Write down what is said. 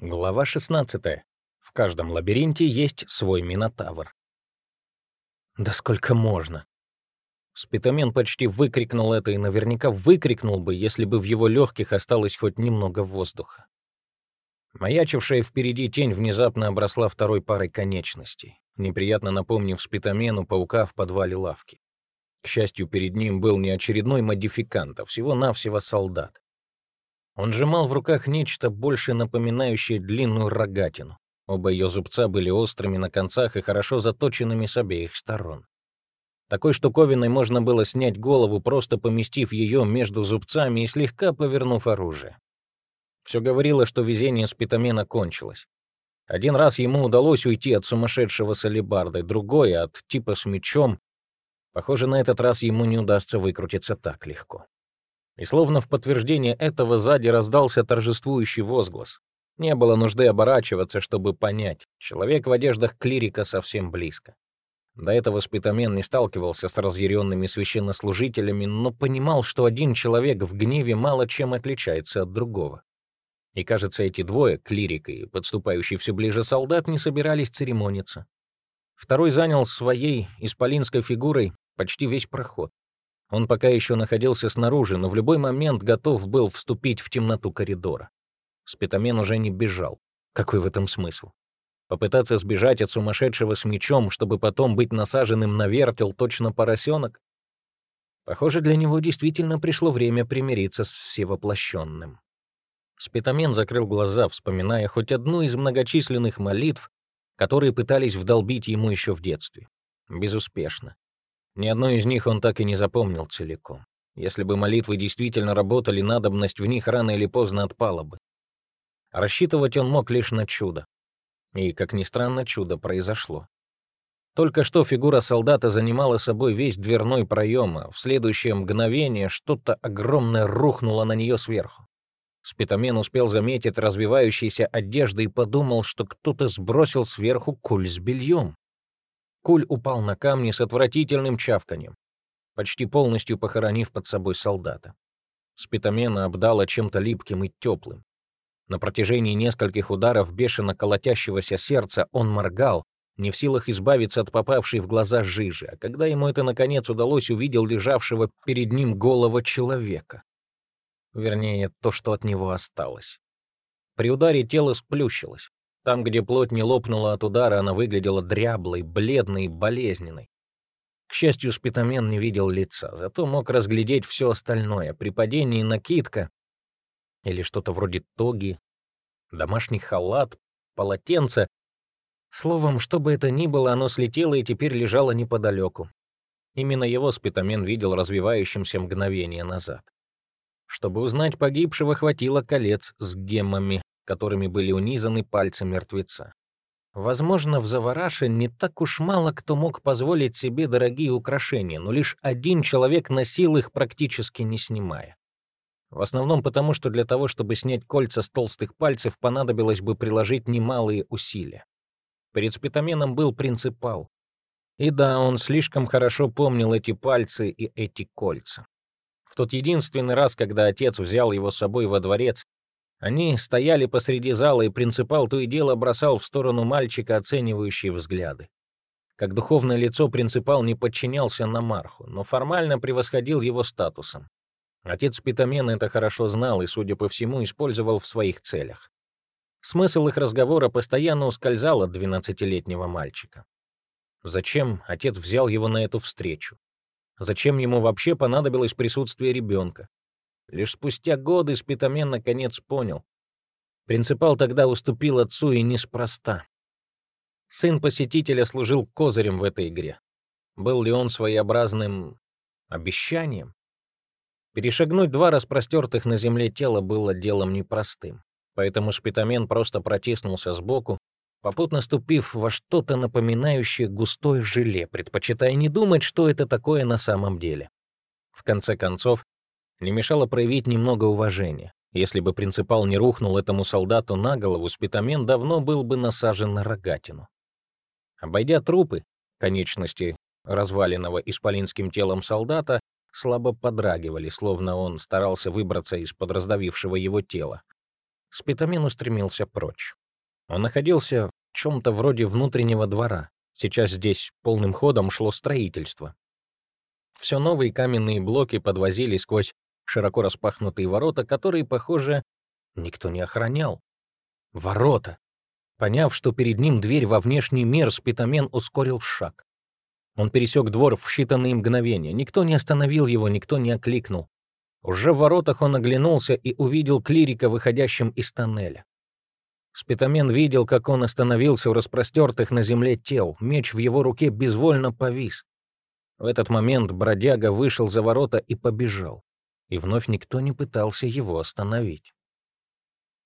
Глава 16. В каждом лабиринте есть свой минотавр. Да сколько можно? Спитамен почти выкрикнул это и наверняка выкрикнул бы, если бы в его легких осталось хоть немного воздуха. Маячившая впереди тень внезапно обросла второй парой конечностей, неприятно напомнив Спитамену паука в подвале лавки. К счастью, перед ним был не очередной модификант, а всего-навсего солдат. Он сжимал в руках нечто больше напоминающее длинную рогатину. Оба ее зубца были острыми на концах и хорошо заточенными с обеих сторон. Такой штуковиной можно было снять голову, просто поместив ее между зубцами и слегка повернув оружие. Все говорило, что везение спитамена кончилось. Один раз ему удалось уйти от сумасшедшего салибарда, другой — от типа с мечом. Похоже, на этот раз ему не удастся выкрутиться так легко. И словно в подтверждение этого сзади раздался торжествующий возглас. Не было нужды оборачиваться, чтобы понять. Человек в одеждах клирика совсем близко. До этого Спитамен не сталкивался с разъяренными священнослужителями, но понимал, что один человек в гневе мало чем отличается от другого. И, кажется, эти двое, клирик и подступающий все ближе солдат, не собирались церемониться. Второй занял своей исполинской фигурой почти весь проход. Он пока еще находился снаружи, но в любой момент готов был вступить в темноту коридора. Спитамен уже не бежал. Какой в этом смысл? Попытаться сбежать от сумасшедшего с мечом, чтобы потом быть насаженным на вертел точно поросенок? Похоже, для него действительно пришло время примириться с всевоплощенным. Спитамен закрыл глаза, вспоминая хоть одну из многочисленных молитв, которые пытались вдолбить ему еще в детстве. Безуспешно. Ни одной из них он так и не запомнил целиком. Если бы молитвы действительно работали, надобность в них рано или поздно отпала бы. Рассчитывать он мог лишь на чудо. И, как ни странно, чудо произошло. Только что фигура солдата занимала собой весь дверной проем, а в следующее мгновение что-то огромное рухнуло на нее сверху. Спитамен успел заметить развивающиеся одежды и подумал, что кто-то сбросил сверху куль с бельем. Куль упал на камни с отвратительным чавканьем, почти полностью похоронив под собой солдата. Спитамена обдала чем-то липким и теплым. На протяжении нескольких ударов бешено колотящегося сердца он моргал, не в силах избавиться от попавшей в глаза жижи, а когда ему это наконец удалось, увидел лежавшего перед ним голого человека. Вернее, то, что от него осталось. При ударе тело сплющилось. Там, где плоть не лопнула от удара, она выглядела дряблой, бледной болезненной. К счастью, спитамен не видел лица, зато мог разглядеть все остальное. При падении накидка или что-то вроде тоги, домашний халат, полотенце. Словом, что бы это ни было, оно слетело и теперь лежало неподалеку. Именно его спитамен видел развивающимся мгновение назад. Чтобы узнать погибшего, хватило колец с геммами, которыми были унизаны пальцы мертвеца. Возможно, в Завараше не так уж мало кто мог позволить себе дорогие украшения, но лишь один человек носил их, практически не снимая. В основном потому, что для того, чтобы снять кольца с толстых пальцев, понадобилось бы приложить немалые усилия. Перед спитаменом был принципал. И да, он слишком хорошо помнил эти пальцы и эти кольца. В тот единственный раз, когда отец взял его с собой во дворец, они стояли посреди зала, и принципал то и дело бросал в сторону мальчика оценивающие взгляды. Как духовное лицо принципал не подчинялся Намарху, но формально превосходил его статусом. Отец Питамена это хорошо знал и, судя по всему, использовал в своих целях. Смысл их разговора постоянно ускользал от двенадцатилетнего мальчика. Зачем отец взял его на эту встречу? Зачем ему вообще понадобилось присутствие ребенка? Лишь спустя годы Спитамен наконец понял. Принципал тогда уступил отцу и неспроста. Сын посетителя служил козырем в этой игре. Был ли он своеобразным обещанием? Перешагнуть два распростертых на земле тела было делом непростым, поэтому Шпитамен просто протиснулся сбоку, попутно ступив во что-то напоминающее густое желе, предпочитая не думать, что это такое на самом деле. В конце концов, не мешало проявить немного уважения. Если бы принципал не рухнул этому солдату на голову, спитамен давно был бы насажен на рогатину. Обойдя трупы, конечности разваленного исполинским телом солдата слабо подрагивали, словно он старался выбраться из-под раздавившего его тела. Спитамин устремился прочь. Он находился в чем-то вроде внутреннего двора. Сейчас здесь полным ходом шло строительство. Все новые каменные блоки подвозили сквозь широко распахнутые ворота, которые, похоже, никто не охранял. Ворота! Поняв, что перед ним дверь во внешний мир, Спитамен ускорил шаг. Он пересек двор в считанные мгновения. Никто не остановил его, никто не окликнул. Уже в воротах он оглянулся и увидел клирика, выходящим из тоннеля. Спитамен видел, как он остановился у распростертых на земле тел. Меч в его руке безвольно повис. В этот момент бродяга вышел за ворота и побежал. И вновь никто не пытался его остановить.